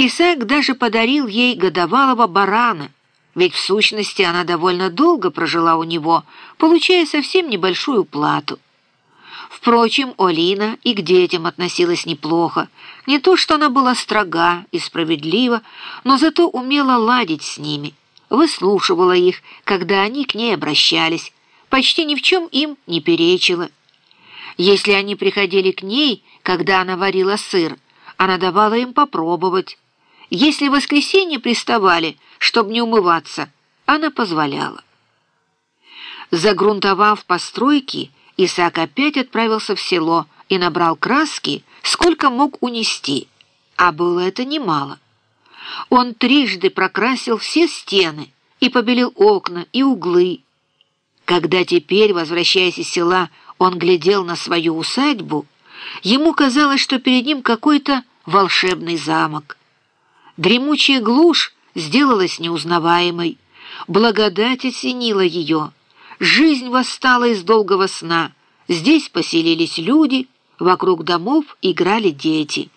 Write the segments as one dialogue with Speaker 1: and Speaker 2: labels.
Speaker 1: Исаак даже подарил ей годовалого барана, ведь в сущности она довольно долго прожила у него, получая совсем небольшую плату. Впрочем, Олина и к детям относилась неплохо. Не то, что она была строга и справедлива, но зато умела ладить с ними, выслушивала их, когда они к ней обращались, почти ни в чем им не перечила. Если они приходили к ней, когда она варила сыр, она давала им попробовать. Если в воскресенье приставали, чтобы не умываться, она позволяла. Загрунтовав постройки, Исаак опять отправился в село и набрал краски, сколько мог унести, а было это немало. Он трижды прокрасил все стены и побелил окна и углы. Когда теперь, возвращаясь из села, он глядел на свою усадьбу, ему казалось, что перед ним какой-то волшебный замок. Дремучая глушь сделалась неузнаваемой, благодать осенила ее — Жизнь восстала из долгого сна. Здесь поселились люди, вокруг домов играли дети.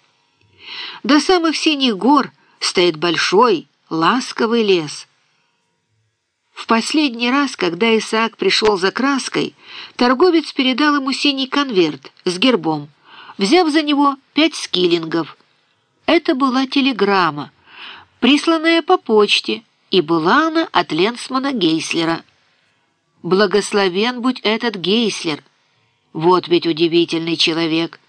Speaker 1: До самых синих гор стоит большой, ласковый лес. В последний раз, когда Исаак пришел за краской, торговец передал ему синий конверт с гербом, взяв за него пять скиллингов. Это была телеграмма, присланная по почте, и была она от Ленсмана Гейслера. Благословен будь этот Гейслер. Вот ведь удивительный человек.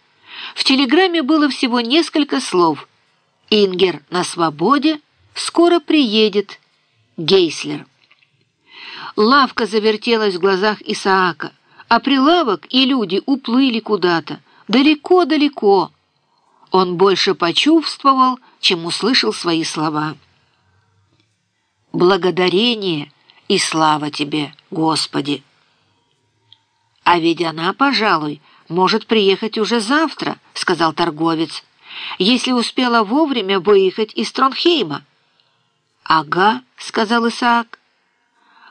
Speaker 1: В телеграмме было всего несколько слов. Ингер на свободе, скоро приедет. Гейслер. Лавка завертелась в глазах Исаака, а прилавок и люди уплыли куда-то, далеко-далеко. Он больше почувствовал, чем услышал свои слова. Благодарение — и слава тебе, Господи!» «А ведь она, пожалуй, может приехать уже завтра», — сказал торговец, «если успела вовремя выехать из Тронхейма». «Ага», — сказал Исаак.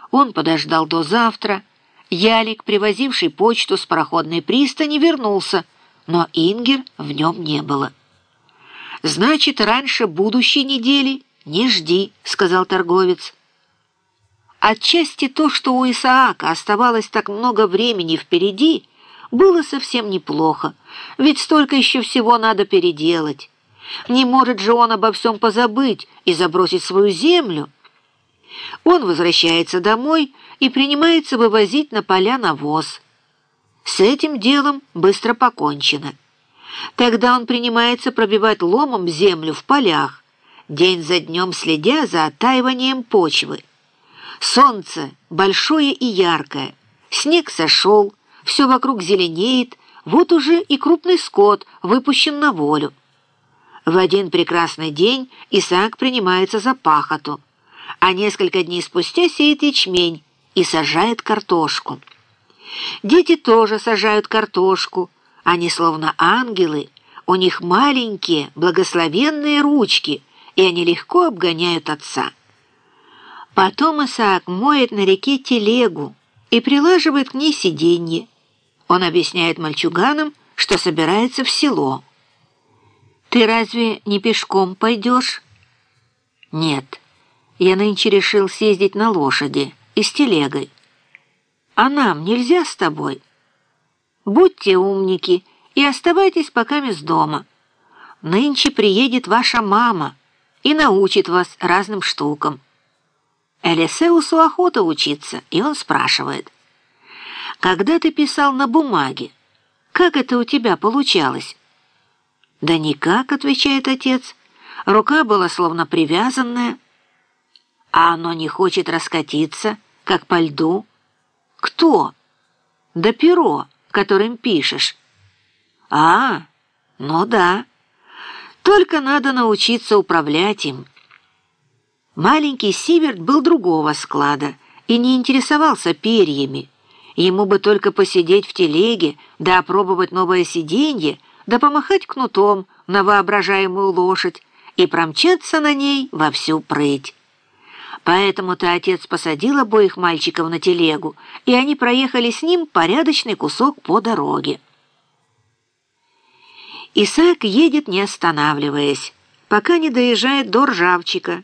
Speaker 1: Он подождал до завтра. Ялик, привозивший почту с пароходной пристани, вернулся, но Ингер в нем не было. «Значит, раньше будущей недели не жди», — сказал торговец. Отчасти то, что у Исаака оставалось так много времени впереди, было совсем неплохо, ведь столько еще всего надо переделать. Не может же он обо всем позабыть и забросить свою землю. Он возвращается домой и принимается вывозить на поля навоз. С этим делом быстро покончено. Тогда он принимается пробивать ломом землю в полях, день за днем следя за оттаиванием почвы. Солнце большое и яркое, снег сошел, все вокруг зеленеет, вот уже и крупный скот выпущен на волю. В один прекрасный день Исаак принимается за пахоту, а несколько дней спустя сеет ячмень и сажает картошку. Дети тоже сажают картошку, они словно ангелы, у них маленькие благословенные ручки, и они легко обгоняют отца. Потом Исаак моет на реке телегу и прилаживает к ней сиденье. Он объясняет мальчуганам, что собирается в село. «Ты разве не пешком пойдешь?» «Нет, я нынче решил съездить на лошади и с телегой. А нам нельзя с тобой? Будьте умники и оставайтесь пока с дома. Нынче приедет ваша мама и научит вас разным штукам». Элисеусу охота учиться, и он спрашивает. «Когда ты писал на бумаге, как это у тебя получалось?» «Да никак», — отвечает отец. Рука была словно привязанная. «А оно не хочет раскатиться, как по льду?» «Кто?» «Да перо, которым пишешь». «А, ну да. Только надо научиться управлять им». Маленький Сиверт был другого склада и не интересовался перьями. Ему бы только посидеть в телеге, да опробовать новое сиденье, да помахать кнутом на воображаемую лошадь и промчаться на ней во всю прыть. Поэтому-то отец посадил обоих мальчиков на телегу, и они проехали с ним порядочный кусок по дороге. Исаак едет, не останавливаясь. пока не доезжает до Ржавчика.